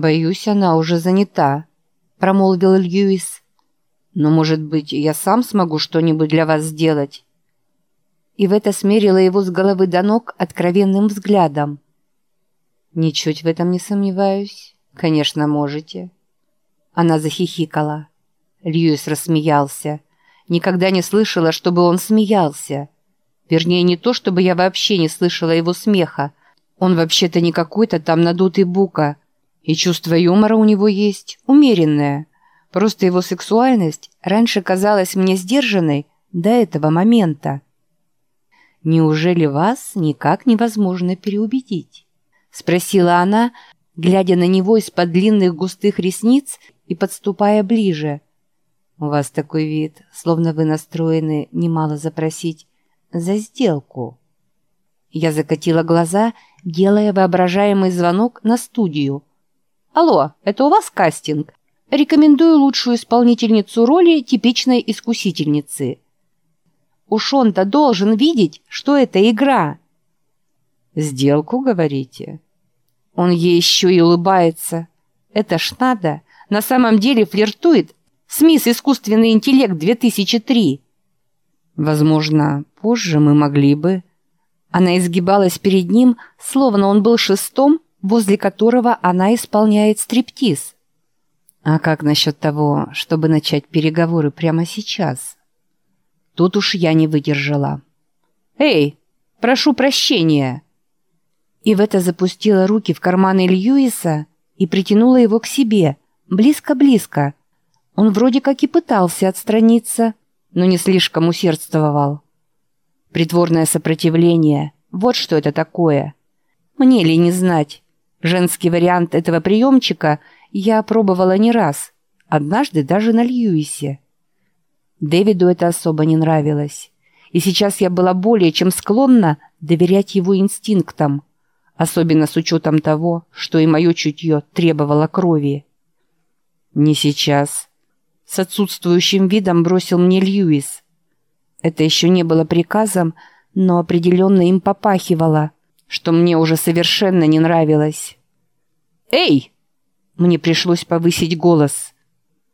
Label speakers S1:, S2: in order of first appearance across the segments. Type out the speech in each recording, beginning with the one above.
S1: «Боюсь, она уже занята», — промолвил Льюис. «Но, может быть, я сам смогу что-нибудь для вас сделать?» И в это смерила его с головы до ног откровенным взглядом. «Ничуть в этом не сомневаюсь. Конечно, можете». Она захихикала. Льюис рассмеялся. Никогда не слышала, чтобы он смеялся. Вернее, не то, чтобы я вообще не слышала его смеха. Он вообще-то не какой-то там надутый бука. И чувство юмора у него есть, умеренное. Просто его сексуальность раньше казалась мне сдержанной до этого момента. «Неужели вас никак невозможно переубедить?» — спросила она, глядя на него из-под длинных густых ресниц и подступая ближе. «У вас такой вид, словно вы настроены немало запросить за сделку». Я закатила глаза, делая воображаемый звонок на студию. «Алло, это у вас кастинг? Рекомендую лучшую исполнительницу роли типичной искусительницы». Уж он-то должен видеть, что это игра. «Сделку, говорите?» Он ей еще и улыбается. Это ж надо. На самом деле флиртует с мисс «Искусственный интеллект 2003». Возможно, позже мы могли бы... Она изгибалась перед ним, словно он был шестом, возле которого она исполняет стриптиз. А как насчет того, чтобы начать переговоры прямо сейчас? Тут уж я не выдержала. «Эй, прошу прощения!» И в это запустила руки в карманы Льюиса и притянула его к себе, близко-близко. Он вроде как и пытался отстраниться, но не слишком усердствовал. Притворное сопротивление. Вот что это такое. Мне ли не знать? Женский вариант этого приемчика я пробовала не раз. Однажды даже на Льюисе. Дэвиду это особо не нравилось. И сейчас я была более чем склонна доверять его инстинктам, особенно с учетом того, что и мое чутье требовало крови. «Не сейчас», — с отсутствующим видом бросил мне Льюис. Это еще не было приказом, но определенно им попахивало, что мне уже совершенно не нравилось. «Эй!» — мне пришлось повысить голос.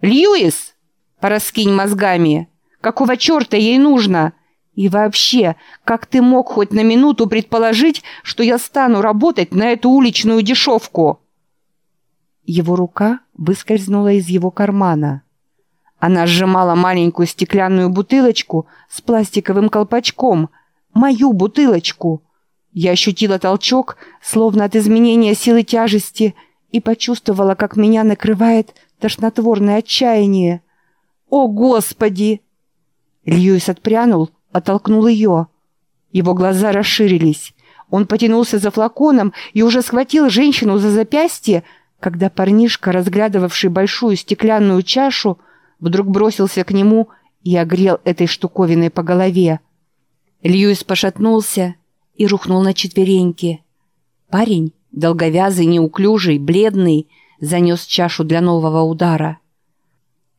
S1: «Льюис, пораскинь мозгами! Какого черта ей нужно?» И вообще, как ты мог хоть на минуту предположить, что я стану работать на эту уличную дешевку?» Его рука выскользнула из его кармана. Она сжимала маленькую стеклянную бутылочку с пластиковым колпачком. Мою бутылочку. Я ощутила толчок, словно от изменения силы тяжести, и почувствовала, как меня накрывает тошнотворное отчаяние. «О, Господи!» Льюис отпрянул, оттолкнул ее. Его глаза расширились. Он потянулся за флаконом и уже схватил женщину за запястье, когда парнишка, разглядывавший большую стеклянную чашу, вдруг бросился к нему и огрел этой штуковиной по голове. Льюис пошатнулся и рухнул на четвереньки. Парень, долговязый, неуклюжий, бледный, занес чашу для нового удара.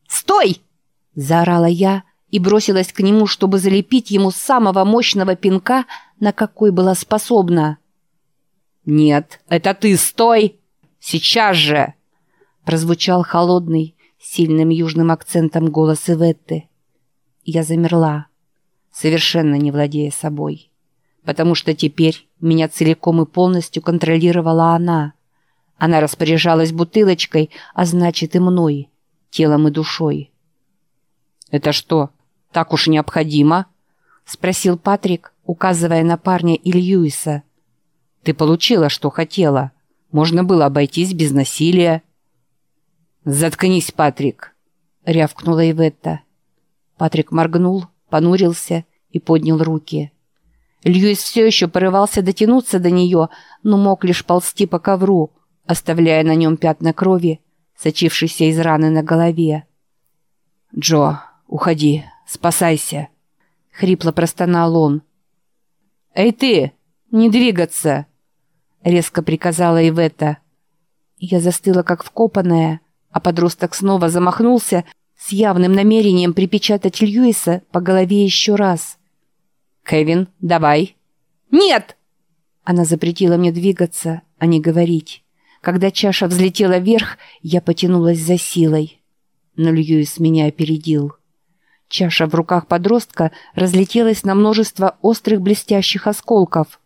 S1: «Стой!» — заорала я и бросилась к нему, чтобы залепить ему самого мощного пинка, на какой была способна. «Нет, это ты, стой! Сейчас же!» Прозвучал холодный, сильным южным акцентом голос Иветты. Я замерла, совершенно не владея собой, потому что теперь меня целиком и полностью контролировала она. Она распоряжалась бутылочкой, а значит и мной, телом и душой. «Это что, так уж необходимо?» — спросил Патрик, указывая на парня и Льюиса. «Ты получила, что хотела. Можно было обойтись без насилия». «Заткнись, Патрик!» — рявкнула Иветта. Патрик моргнул, понурился и поднял руки. Льюис все еще порывался дотянуться до нее, но мог лишь ползти по ковру, оставляя на нем пятна крови, сочившиеся из раны на голове. «Джо, уходи, спасайся!» — хрипло простонал он. «Эй ты, не двигаться!» — резко приказала Иветта. Я застыла, как вкопанная, а подросток снова замахнулся с явным намерением припечатать Льюиса по голове еще раз. «Кевин, давай!» «Нет!» Она запретила мне двигаться, а не говорить. Когда чаша взлетела вверх, я потянулась за силой. Но Льюис меня опередил. Чаша в руках подростка разлетелась на множество острых блестящих осколков.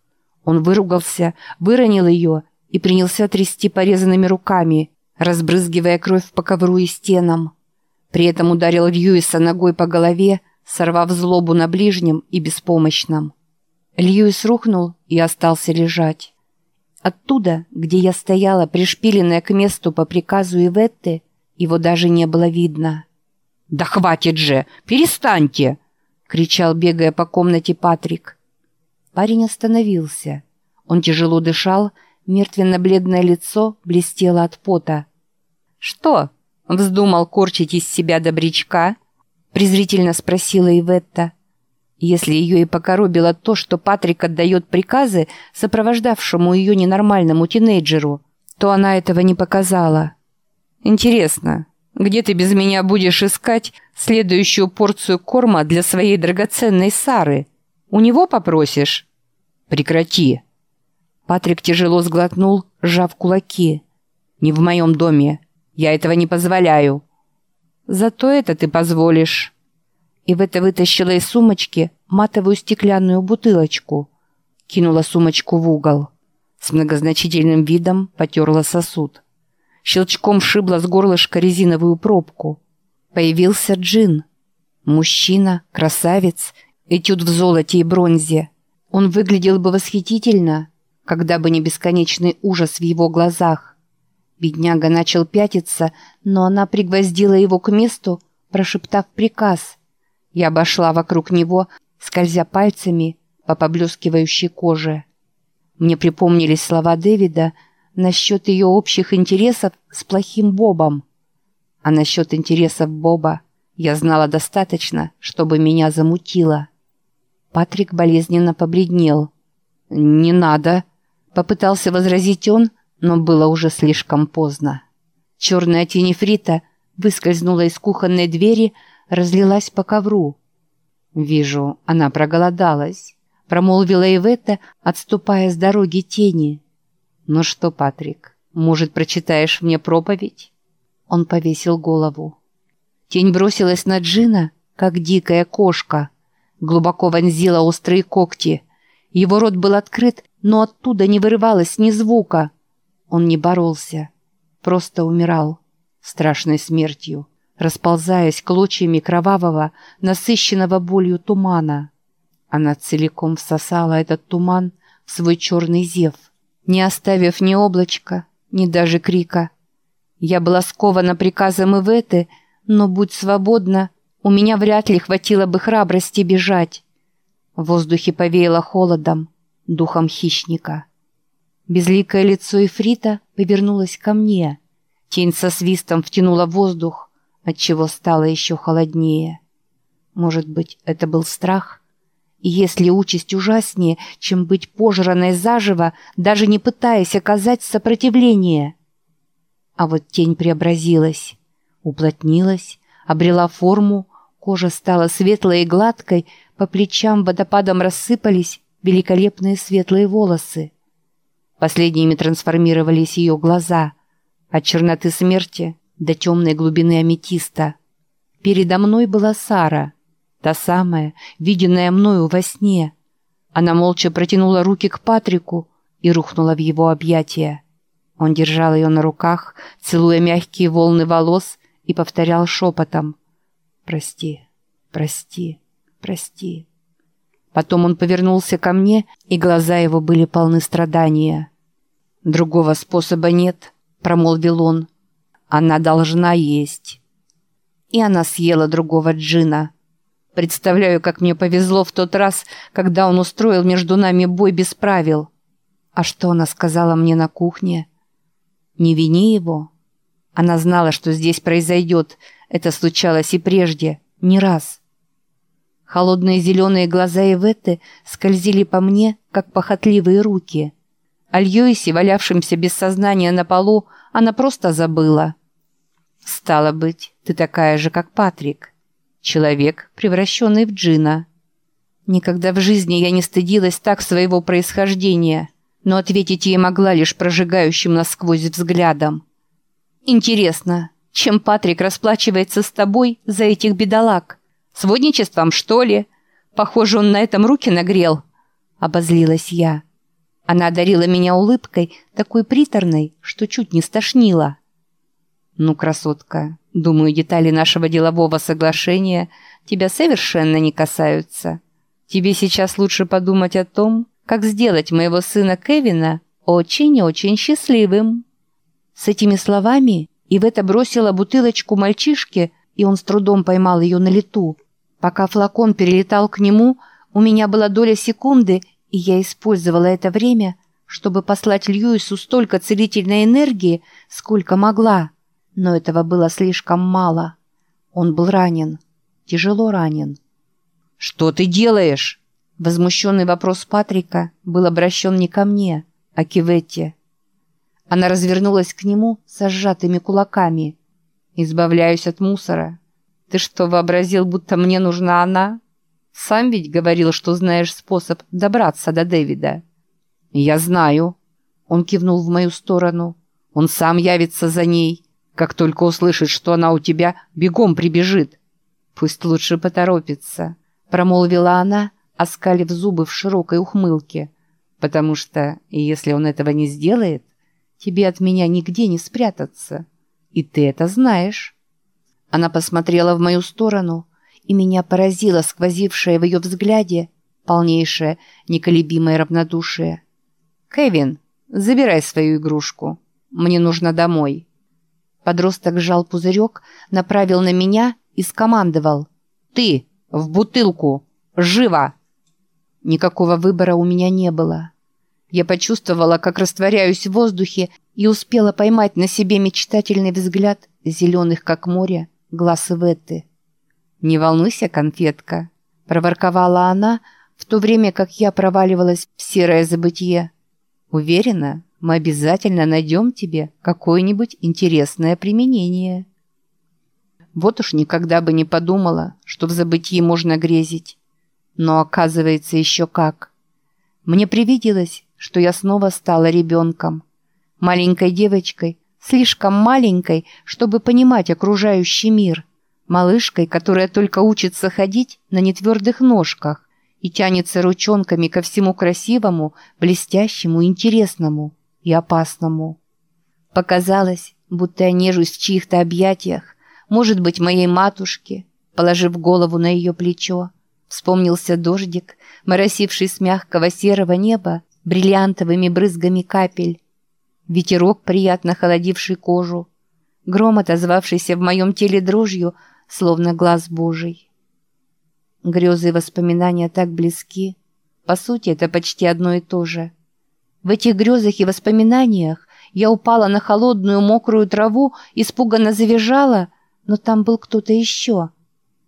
S1: Он выругался, выронил ее и принялся трясти порезанными руками, разбрызгивая кровь по ковру и стенам. При этом ударил Льюиса ногой по голове, сорвав злобу на ближнем и беспомощном. Льюис рухнул и остался лежать. Оттуда, где я стояла, пришпиленная к месту по приказу Иветты, его даже не было видно. «Да хватит же! Перестаньте!» — кричал, бегая по комнате Патрик. Парень остановился. Он тяжело дышал, мертвенно-бледное лицо блестело от пота. «Что, вздумал корчить из себя добрячка?» — презрительно спросила Иветта. Если ее и покоробило то, что Патрик отдает приказы сопровождавшему ее ненормальному тинейджеру, то она этого не показала. «Интересно, где ты без меня будешь искать следующую порцию корма для своей драгоценной Сары? У него попросишь?» «Прекрати!» Патрик тяжело сглотнул, сжав кулаки. «Не в моем доме. Я этого не позволяю». «Зато это ты позволишь». И в это вытащила из сумочки матовую стеклянную бутылочку. Кинула сумочку в угол. С многозначительным видом потерла сосуд. Щелчком шибла с горлышка резиновую пробку. Появился джин. Мужчина, красавец, этюд в золоте и бронзе. Он выглядел бы восхитительно, когда бы не бесконечный ужас в его глазах. Бедняга начал пятиться, но она пригвоздила его к месту, прошептав приказ. Я обошла вокруг него, скользя пальцами по поблескивающей коже. Мне припомнились слова Дэвида — насчет ее общих интересов с плохим Бобом. А насчет интересов Боба я знала достаточно, чтобы меня замутило. Патрик болезненно побледнел. «Не надо», — попытался возразить он, но было уже слишком поздно. Черная тень Фрита выскользнула из кухонной двери, разлилась по ковру. «Вижу, она проголодалась», — промолвила Ивета, отступая с дороги тени. «Ну что, Патрик, может, прочитаешь мне проповедь?» Он повесил голову. Тень бросилась на Джина, как дикая кошка. Глубоко вонзила острые когти. Его рот был открыт, но оттуда не вырывалось ни звука. Он не боролся, просто умирал страшной смертью, расползаясь клочьями кровавого, насыщенного болью тумана. Она целиком всосала этот туман в свой черный зев — не оставив ни облачка, ни даже крика. Я была скована приказом Иветы, но, будь свободна, у меня вряд ли хватило бы храбрости бежать. В воздухе повеяло холодом, духом хищника. Безликое лицо Ифрита повернулось ко мне. Тень со свистом втянула воздух, отчего стало еще холоднее. Может быть, это был страх? И если участь ужаснее, чем быть пожранной заживо, даже не пытаясь оказать сопротивление. А вот тень преобразилась, уплотнилась, обрела форму, кожа стала светлой и гладкой, по плечам водопадом рассыпались великолепные светлые волосы. Последними трансформировались ее глаза, от черноты смерти до темной глубины аметиста. Передо мной была Сара — Та самая, виденная мною во сне. Она молча протянула руки к Патрику и рухнула в его объятия. Он держал ее на руках, целуя мягкие волны волос и повторял шепотом «Прости, прости, прости». Потом он повернулся ко мне, и глаза его были полны страдания. «Другого способа нет», — промолвил он. «Она должна есть». И она съела другого джина. Представляю, как мне повезло в тот раз, когда он устроил между нами бой без правил. А что она сказала мне на кухне? Не вини его. Она знала, что здесь произойдет. Это случалось и прежде, не раз. Холодные зеленые глаза Иветты скользили по мне, как похотливые руки. О Льюисе, валявшемся без сознания на полу, она просто забыла. «Стало быть, ты такая же, как Патрик». Человек, превращенный в джина. Никогда в жизни я не стыдилась так своего происхождения. но ответить ей могла лишь прожигающим насквозь взглядом. «Интересно, чем Патрик расплачивается с тобой за этих бедолаг? Сводничеством, что ли? Похоже, он на этом руки нагрел». Обозлилась я. Она одарила меня улыбкой, такой приторной, что чуть не стошнила. «Ну, красотка, думаю, детали нашего делового соглашения тебя совершенно не касаются. Тебе сейчас лучше подумать о том, как сделать моего сына Кевина очень-очень счастливым». С этими словами Ивета бросила бутылочку мальчишке, и он с трудом поймал ее на лету. Пока флакон перелетал к нему, у меня была доля секунды, и я использовала это время, чтобы послать Льюису столько целительной энергии, сколько могла. Но этого было слишком мало. Он был ранен. Тяжело ранен. «Что ты делаешь?» Возмущенный вопрос Патрика был обращен не ко мне, а к Иветте. Она развернулась к нему со сжатыми кулаками. «Избавляюсь от мусора. Ты что, вообразил, будто мне нужна она? Сам ведь говорил, что знаешь способ добраться до Дэвида». «Я знаю». Он кивнул в мою сторону. «Он сам явится за ней. Как только услышит, что она у тебя, бегом прибежит». «Пусть лучше поторопится», — промолвила она, — оскалив зубы в широкой ухмылке. «Потому что, если он этого не сделает, тебе от меня нигде не спрятаться. И ты это знаешь». Она посмотрела в мою сторону, и меня поразило сквозившее в ее взгляде полнейшее, неколебимое равнодушие. «Кевин, забирай свою игрушку. Мне нужно домой». Подросток сжал пузырек, направил на меня и скомандовал. «Ты! В бутылку! Живо!» Никакого выбора у меня не было. Я почувствовала, как растворяюсь в воздухе и успела поймать на себе мечтательный взгляд зеленых, как море, глаз Иветты. «Не волнуйся, конфетка», — проворковала она, в то время как я проваливалась в серое забытье. «Уверена, мы обязательно найдем тебе какое-нибудь интересное применение». Вот уж никогда бы не подумала, что в забытии можно грезить. Но оказывается еще как. Мне привиделось, что я снова стала ребенком. Маленькой девочкой, слишком маленькой, чтобы понимать окружающий мир. Малышкой, которая только учится ходить на нетвердых ножках и тянется ручонками ко всему красивому, блестящему, интересному и опасному. Показалось, будто я нежусь в чьих-то объятиях, может быть, моей матушке, положив голову на ее плечо. Вспомнился дождик, моросивший с мягкого серого неба бриллиантовыми брызгами капель. Ветерок, приятно холодивший кожу. Гром, отозвавшийся в моем теле дрожью, словно глаз Божий. Грезы и воспоминания так близки. По сути, это почти одно и то же. В этих грезах и воспоминаниях я упала на холодную мокрую траву, испуганно завизжала, но там был кто-то еще.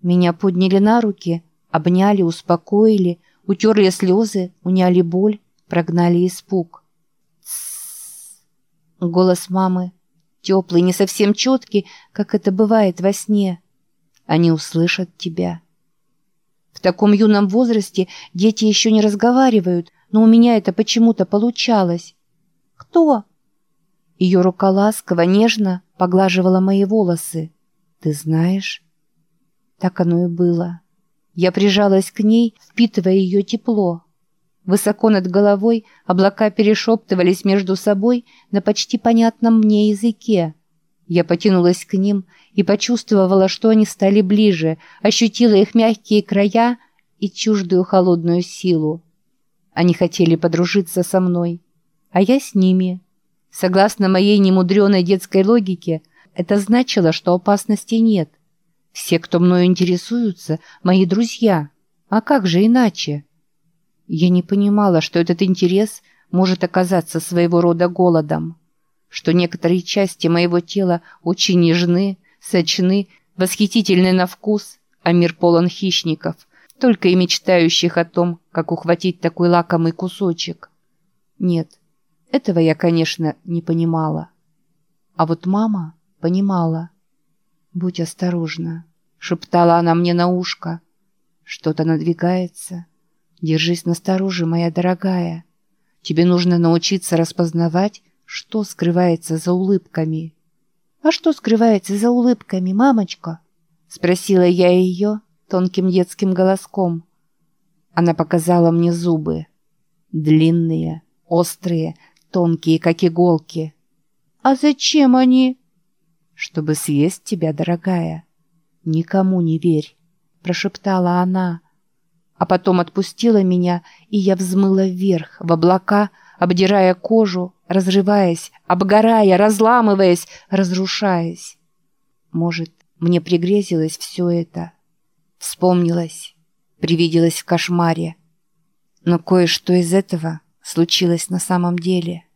S1: Меня подняли на руки — Обняли, успокоили, утерли слезы, уняли боль, прогнали испуг. Тссс. Голос мамы, теплый, не совсем четкий, как это бывает во сне. Они услышат тебя. В таком юном возрасте дети еще не разговаривают, но у меня это почему-то получалось. «Кто?» Ее рука ласково, нежно поглаживала мои волосы. «Ты знаешь?» Так оно и было. Я прижалась к ней, впитывая ее тепло. Высоко над головой облака перешептывались между собой на почти понятном мне языке. Я потянулась к ним и почувствовала, что они стали ближе, ощутила их мягкие края и чуждую холодную силу. Они хотели подружиться со мной, а я с ними. Согласно моей немудреной детской логике, это значило, что опасности нет — все, кто мною интересуются, мои друзья. А как же иначе? Я не понимала, что этот интерес может оказаться своего рода голодом, что некоторые части моего тела очень нежны, сочны, восхитительны на вкус, а мир полон хищников, только и мечтающих о том, как ухватить такой лакомый кусочек. Нет, этого я, конечно, не понимала. А вот мама понимала. «Будь осторожна», — шептала она мне на ушко. «Что-то надвигается. Держись настороже, моя дорогая. Тебе нужно научиться распознавать, что скрывается за улыбками. «А что скрывается за улыбками, мамочка?» Спросила я ее тонким детским голоском. Она показала мне зубы. Длинные, острые, тонкие, как иголки. «А зачем они?» «Чтобы съесть тебя, дорогая. Никому не верь», — прошептала она. А потом отпустила меня, и я взмыла вверх, в облака, обдирая кожу, разрываясь, обгорая, разламываясь, разрушаясь. Может, мне пригрезилось все это. Вспомнилось, привиделось в кошмаре. Но кое-что из этого случилось на самом деле —